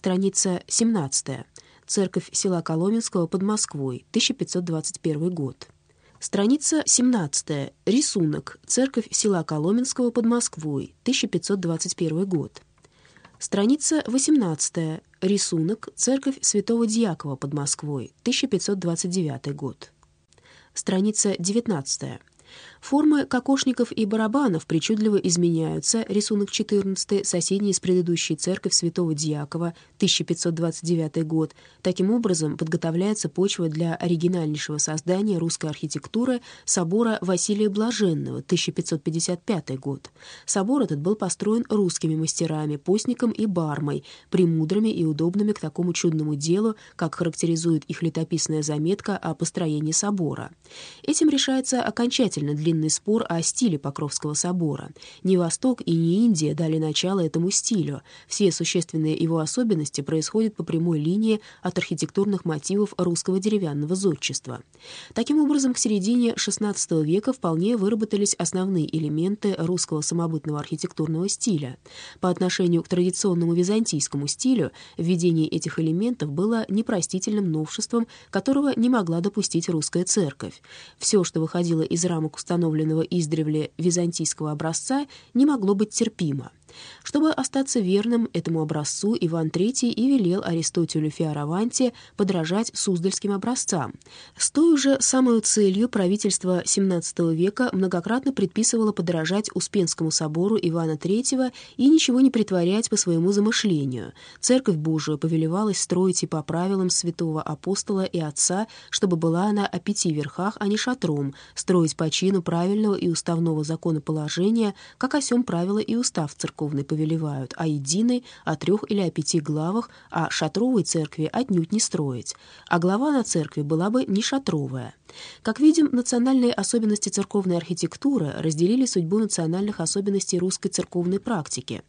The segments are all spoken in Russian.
Страница 17. Церковь села Коломенского под Москвой, 1521 год. Страница 17. Рисунок. Церковь села Коломенского под Москвой, 1521 год. Страница 18. Рисунок. Церковь Святого Дьякова под Москвой, 1529 год. Страница 19. Формы кокошников и барабанов причудливо изменяются, рисунок 14, соседний с предыдущей церковь святого Дьякова, 1529 год. Таким образом, подготовляется почва для оригинальнейшего создания русской архитектуры собора Василия Блаженного, 1555 год. Собор этот был построен русскими мастерами, постником и бармой, премудрыми и удобными к такому чудному делу, как характеризует их летописная заметка о построении собора. Этим решается окончательно для длинный спор о стиле Покровского собора. Ни Восток и ни Индия дали начало этому стилю. Все существенные его особенности происходят по прямой линии от архитектурных мотивов русского деревянного зодчества. Таким образом, к середине XVI века вполне выработались основные элементы русского самобытного архитектурного стиля. По отношению к традиционному византийскому стилю введение этих элементов было непростительным новшеством, которого не могла допустить русская церковь. Все, что выходило из рамок установленных установленного издревле византийского образца, не могло быть терпимо. Чтобы остаться верным этому образцу, Иван III и велел Аристотелю Фиараванте подражать суздальским образцам. С той же самой целью правительство XVII века многократно предписывало подражать Успенскому собору Ивана III и ничего не притворять по своему замышлению. Церковь Божию повелевалась строить и по правилам святого апостола и отца, чтобы была она о пяти верхах, а не шатром, строить по чину правильного и уставного законоположения, как о сем правила и устав церковь церковной повелевают, о единой, о трех или о пяти главах, а шатровой церкви отнюдь не строить. А глава на церкви была бы не шатровая. Как видим, национальные особенности церковной архитектуры разделили судьбу национальных особенностей русской церковной практики.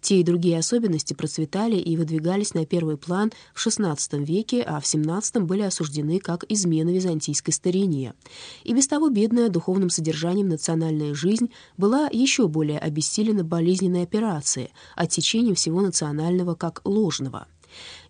Те и другие особенности процветали и выдвигались на первый план в XVI веке, а в XVII были осуждены как измена византийской старине. И без того бедная духовным содержанием национальная жизнь была еще более обессилена болезненной операцией, отсечением всего национального как ложного.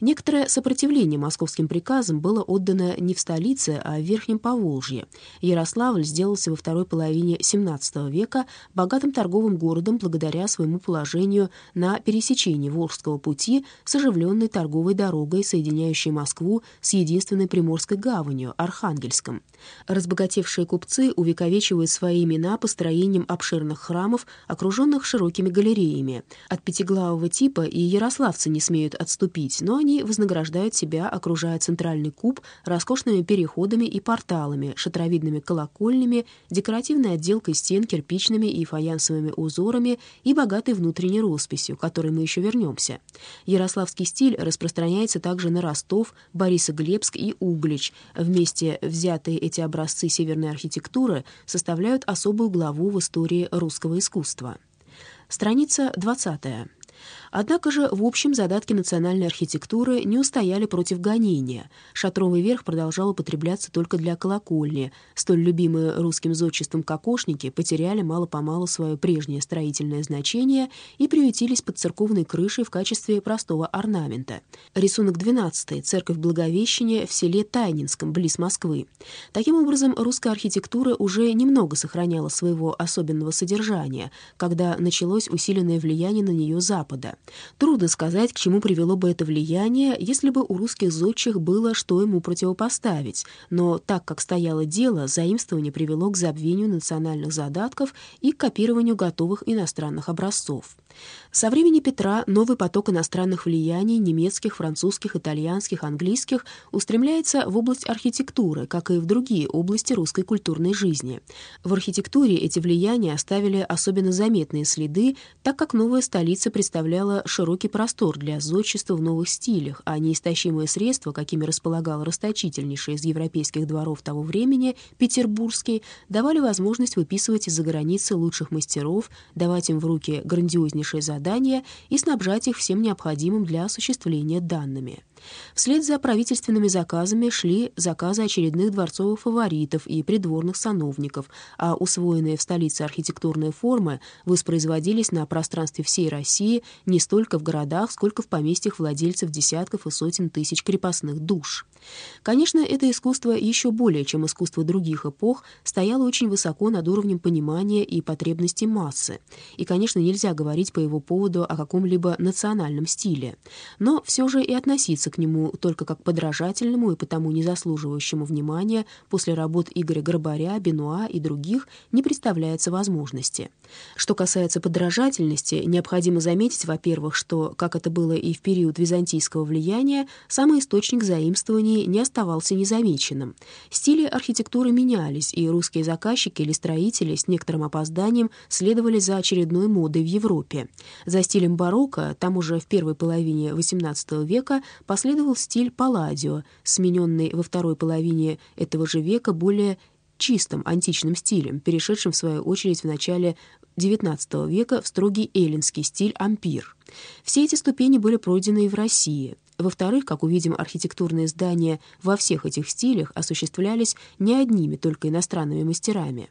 Некоторое сопротивление московским приказам было отдано не в столице, а в Верхнем Поволжье. Ярославль сделался во второй половине XVII века богатым торговым городом благодаря своему положению на пересечении Волжского пути с оживленной торговой дорогой, соединяющей Москву с единственной приморской гаванью — Архангельском. Разбогатевшие купцы увековечивают свои имена построением обширных храмов, окруженных широкими галереями. От пятиглавого типа и ярославцы не смеют отступить, но они вознаграждают себя, окружая центральный куб роскошными переходами и порталами, шатровидными колокольнями, декоративной отделкой стен кирпичными и фаянсовыми узорами и богатой внутренней росписью, к которой мы еще вернемся. Ярославский стиль распространяется также на Ростов, Борисоглебск и Углич. Вместе взятые эти образцы северной архитектуры составляют особую главу в истории русского искусства. Страница 20. Однако же в общем задатки национальной архитектуры не устояли против гонения. Шатровый верх продолжал употребляться только для колокольни. Столь любимые русским зодчеством кокошники потеряли мало-помалу свое прежнее строительное значение и приютились под церковной крышей в качестве простого орнамента. Рисунок 12. Церковь Благовещения в селе Тайнинском, близ Москвы. Таким образом, русская архитектура уже немного сохраняла своего особенного содержания, когда началось усиленное влияние на нее Запада. Трудно сказать, к чему привело бы это влияние, если бы у русских зодчих было что ему противопоставить, но так как стояло дело, заимствование привело к забвению национальных задатков и к копированию готовых иностранных образцов. Со времени Петра новый поток иностранных влияний немецких, французских, итальянских, английских устремляется в область архитектуры, как и в другие области русской культурной жизни. В архитектуре эти влияния оставили особенно заметные следы, так как новая столица представляла широкий простор для зодчества в новых стилях, а неистощимые средства, какими располагал расточительнейший из европейских дворов того времени, петербургский, давали возможность выписывать из-за границы лучших мастеров, давать им в руки грандиознейшие задания и снабжать их всем необходимым для осуществления данными. Вслед за правительственными заказами шли заказы очередных дворцовых фаворитов и придворных сановников, а усвоенные в столице архитектурные формы воспроизводились на пространстве всей России не столько в городах, сколько в поместьях владельцев десятков и сотен тысяч крепостных душ. Конечно, это искусство еще более, чем искусство других эпох, стояло очень высоко над уровнем понимания и потребностей массы. И, конечно, нельзя говорить по его поводу о каком-либо национальном стиле. Но все же и относиться к нему только как подражательному и потому не заслуживающему внимания после работ Игоря Горбаря, Бенуа и других не представляется возможности. Что касается подражательности, необходимо заметить, во-первых, что, как это было и в период византийского влияния, самый источник заимствований не оставался незамеченным. Стили архитектуры менялись, и русские заказчики или строители с некоторым опозданием следовали за очередной модой в Европе. За стилем барокко, там уже в первой половине XVIII века, последовал стиль Палладио, смененный во второй половине этого же века более чистым античным стилем, перешедшим в свою очередь в начале XIX века в строгий эллинский стиль ампир. Все эти ступени были пройдены и в России. Во-вторых, как увидим, архитектурные здания во всех этих стилях осуществлялись не одними только иностранными мастерами.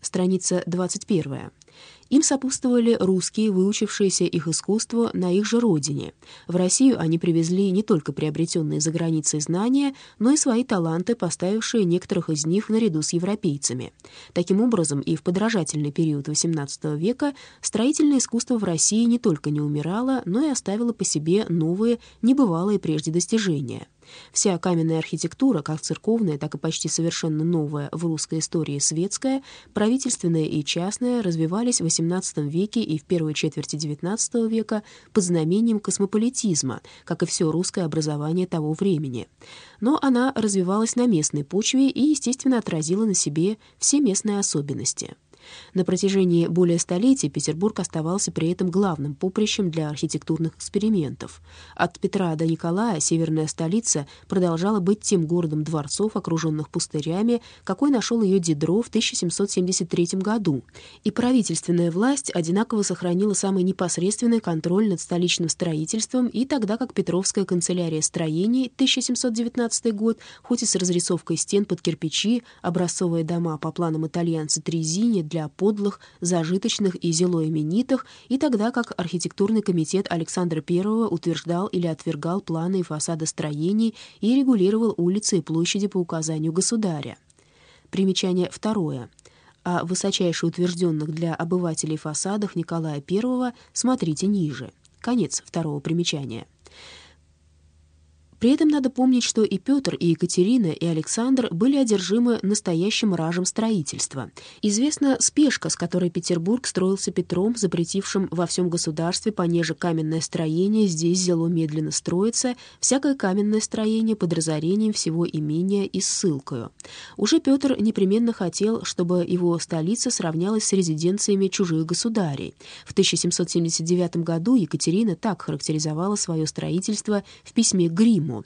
Страница 21. Им сопутствовали русские, выучившиеся их искусству на их же родине. В Россию они привезли не только приобретенные за границей знания, но и свои таланты, поставившие некоторых из них наряду с европейцами. Таким образом, и в подражательный период XVIII века строительное искусство в России не только не умирало, но и оставило по себе новые, небывалые прежде достижения. Вся каменная архитектура, как церковная, так и почти совершенно новая в русской истории светская, правительственная и частная, развивались в XVIII веке и в первой четверти XIX века под знамением космополитизма, как и все русское образование того времени. Но она развивалась на местной почве и, естественно, отразила на себе все местные особенности. На протяжении более столетий Петербург оставался при этом главным поприщем для архитектурных экспериментов. От Петра до Николая северная столица продолжала быть тем городом дворцов, окруженных пустырями, какой нашел ее Дидро в 1773 году. И правительственная власть одинаково сохранила самый непосредственный контроль над столичным строительством, и тогда как Петровская канцелярия строений 1719 год, хоть и с разрисовкой стен под кирпичи, образцовые дома по планам итальянца Трезини для подлых, зажиточных и зелоименитых, и тогда как архитектурный комитет Александра I утверждал или отвергал планы и фасады строений и регулировал улицы и площади по указанию государя. Примечание второе. О высочайше утвержденных для обывателей фасадах Николая I смотрите ниже. Конец второго примечания. При этом надо помнить, что и Петр, и Екатерина, и Александр были одержимы настоящим ражем строительства. Известна спешка, с которой Петербург строился Петром, запретившим во всем государстве понеже каменное строение здесь зело медленно строится, всякое каменное строение под разорением всего имения и ссылкою. Уже Петр непременно хотел, чтобы его столица сравнялась с резиденциями чужих государей. В 1779 году Екатерина так характеризовала свое строительство в письме к Гримму ему.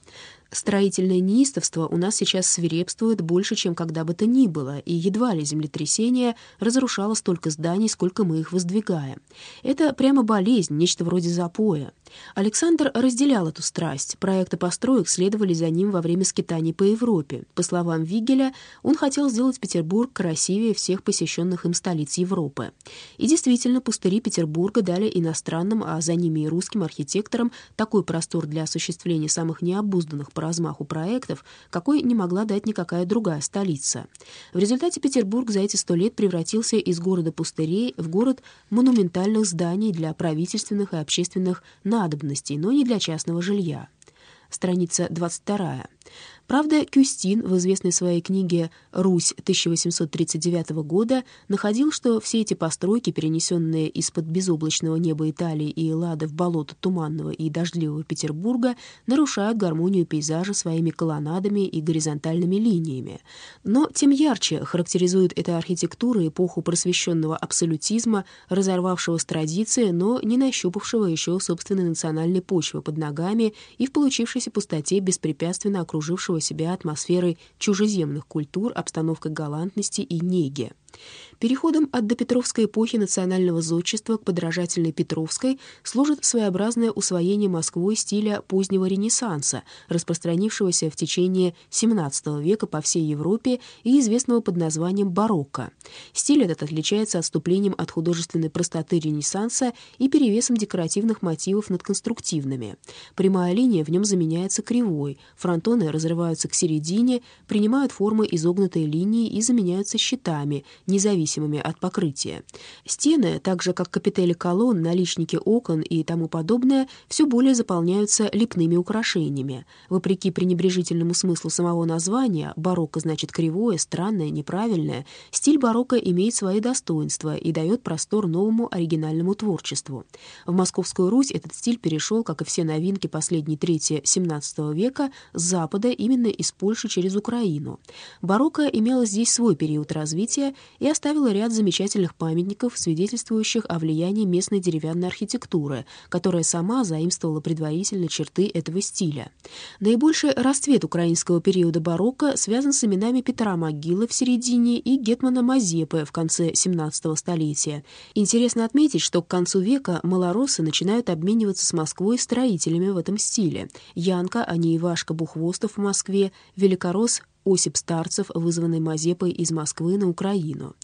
Строительное неистовство у нас сейчас свирепствует больше, чем когда бы то ни было, и едва ли землетрясение разрушало столько зданий, сколько мы их воздвигаем. Это прямо болезнь, нечто вроде запоя. Александр разделял эту страсть. Проекты построек следовали за ним во время скитаний по Европе. По словам Вигеля, он хотел сделать Петербург красивее всех посещенных им столиц Европы. И действительно, пустыри Петербурга дали иностранным, а за ними и русским архитекторам такой простор для осуществления самых необузданных по размаху проектов, какой не могла дать никакая другая столица. В результате Петербург за эти сто лет превратился из города пустырей в город монументальных зданий для правительственных и общественных надобностей, но не для частного жилья. Страница 22. Правда, Кюстин в известной своей книге «Русь» 1839 года находил, что все эти постройки, перенесенные из-под безоблачного неба Италии и Эллады в болото туманного и дождливого Петербурга, нарушают гармонию пейзажа своими колоннадами и горизонтальными линиями. Но тем ярче характеризует эта архитектура эпоху просвещенного абсолютизма, разорвавшего с традиции, но не нащупавшего еще собственной национальной почвы под ногами и в получившейся пустоте беспрепятственно окружившего себя атмосферой чужеземных культур, обстановкой галантности и неги. Переходом от допетровской эпохи национального зодчества к подражательной Петровской служит своеобразное усвоение Москвой стиля позднего Ренессанса, распространившегося в течение XVII века по всей Европе и известного под названием барокко. Стиль этот отличается отступлением от художественной простоты Ренессанса и перевесом декоративных мотивов над конструктивными. Прямая линия в нем заменяется кривой, фронтоны разрываются к середине, принимают формы изогнутой линии и заменяются щитами, независимыми от покрытия. Стены, так же как капители колонн, наличники окон и тому подобное, все более заполняются лепными украшениями. Вопреки пренебрежительному смыслу самого названия, барокко значит кривое, странное, неправильное, стиль барокко имеет свои достоинства и дает простор новому оригинальному творчеству. В Московскую Русь этот стиль перешел, как и все новинки последней трети XVII века, с запада именно из Польши через Украину. Барокко имело здесь свой период развития и оставила ряд замечательных памятников, свидетельствующих о влиянии местной деревянной архитектуры, которая сама заимствовала предварительно черты этого стиля. Наибольший расцвет украинского периода барокко связан с именами Петра Могилы в середине и Гетмана Мазепы в конце XVII столетия. Интересно отметить, что к концу века малоросы начинают обмениваться с Москвой строителями в этом стиле. Янка, а не Ивашка Бухвостов в Москве, Великорос Осип Старцев, вызванный Мазепой из Москвы на Украину.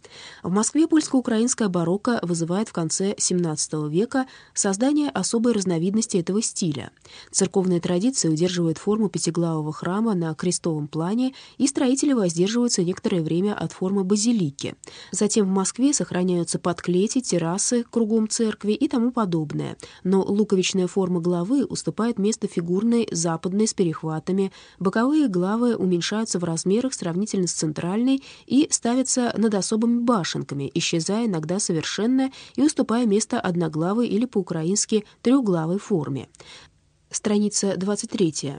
В Москве польско-украинская барокко вызывает в конце XVII века создание особой разновидности этого стиля. Церковная традиция удерживает форму пятиглавого храма на крестовом плане, и строители воздерживаются некоторое время от формы базилики. Затем в Москве сохраняются подклети, террасы кругом церкви и тому подобное, но луковичная форма главы уступает место фигурной западной с перехватами, боковые главы уменьшаются в размерах сравнительно с центральной и ставится над особыми башенками, исчезая иногда совершенно и уступая место одноглавой или по-украински трехглавой форме. Страница 23.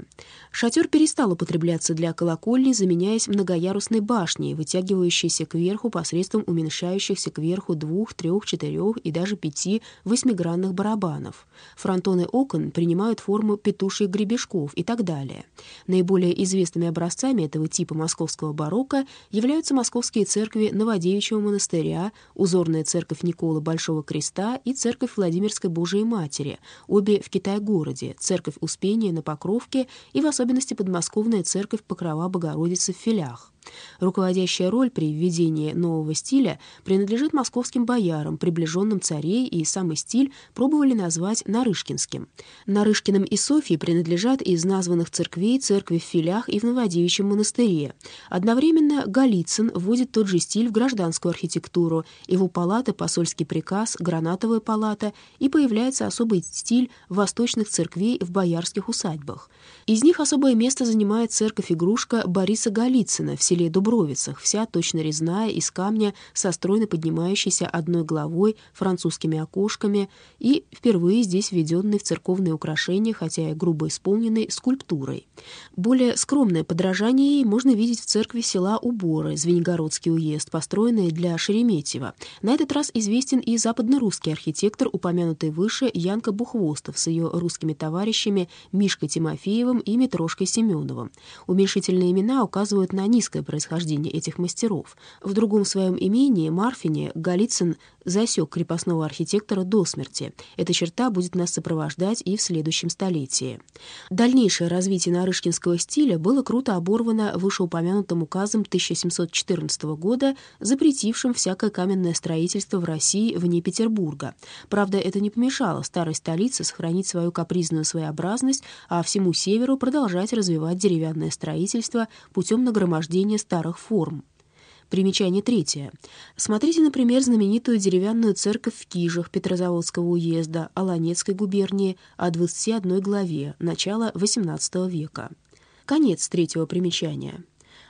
Шатер перестал употребляться для колокольни, заменяясь многоярусной башней, вытягивающейся кверху посредством уменьшающихся кверху двух, трех, четырех и даже пяти восьмигранных барабанов. Фронтоны окон принимают форму петушьих гребешков и так далее. Наиболее известными образцами этого типа московского барокко являются московские церкви Новодевичьего монастыря, узорная церковь Николы Большого Креста и церковь Владимирской Божией Матери, обе в Китай-городе, церковь церковь Успения на Покровке и в особенности подмосковная церковь Покрова Богородицы в Филях. Руководящая роль при введении нового стиля принадлежит московским боярам, приближенным царей, и самый стиль пробовали назвать Нарышкинским. Нарышкиным и Софье принадлежат из названных церквей церкви в Филях и в Новодевичьем монастыре. Одновременно Голицын вводит тот же стиль в гражданскую архитектуру, его палата, посольский приказ, гранатовая палата, и появляется особый стиль восточных церквей в боярских усадьбах. Из них особое место занимает церковь-игрушка Бориса Голицына в селе Дубровицах, вся точно резная, из камня, со стройно поднимающейся одной головой, французскими окошками и впервые здесь введенной в церковные украшения, хотя и грубо исполненной, скульптурой. Более скромное подражание ей можно видеть в церкви села Уборы, Звенигородский уезд, построенной для Шереметьева. На этот раз известен и западно-русский архитектор, упомянутый выше Янка Бухвостов с ее русскими товарищами Мишкой Тимофеевым и Митрошкой Семеновым. Уменьшительные имена указывают на низкое богатое происхождение этих мастеров. В другом своем имении, Марфине, Голицын засек крепостного архитектора до смерти. Эта черта будет нас сопровождать и в следующем столетии. Дальнейшее развитие нарышкинского стиля было круто оборвано вышеупомянутым указом 1714 года, запретившим всякое каменное строительство в России вне Петербурга. Правда, это не помешало старой столице сохранить свою капризную своеобразность, а всему северу продолжать развивать деревянное строительство путем нагромождения сохранения старых форм. Примечание третье. Смотрите, например, знаменитую деревянную церковь в Кижах Петрозаводского уезда Аланецкой губернии о 21 главе, начала XVIII века. Конец третьего примечания.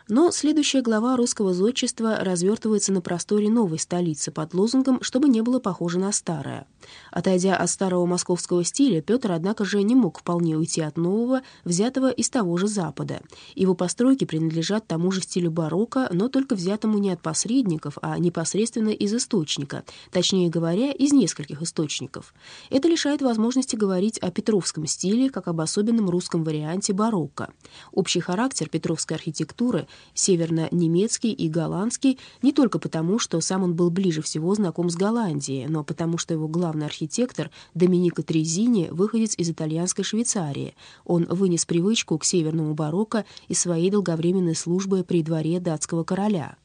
Но следующая глава русского зодчества развертывается на просторе новой столицы под лозунгом «чтобы не было похоже на старое». Отойдя от старого московского стиля, Петр, однако же, не мог вполне уйти от нового, взятого из того же Запада. Его постройки принадлежат тому же стилю барокко, но только взятому не от посредников, а непосредственно из источника, точнее говоря, из нескольких источников. Это лишает возможности говорить о петровском стиле как об особенном русском варианте барокко. Общий характер петровской архитектуры северно-немецкий и голландский не только потому, что сам он был ближе всего знаком с Голландией, но потому что его главный архитектор Доминико Трезини выходец из итальянской Швейцарии. Он вынес привычку к северному барокко из своей долговременной службы при дворе датского короля.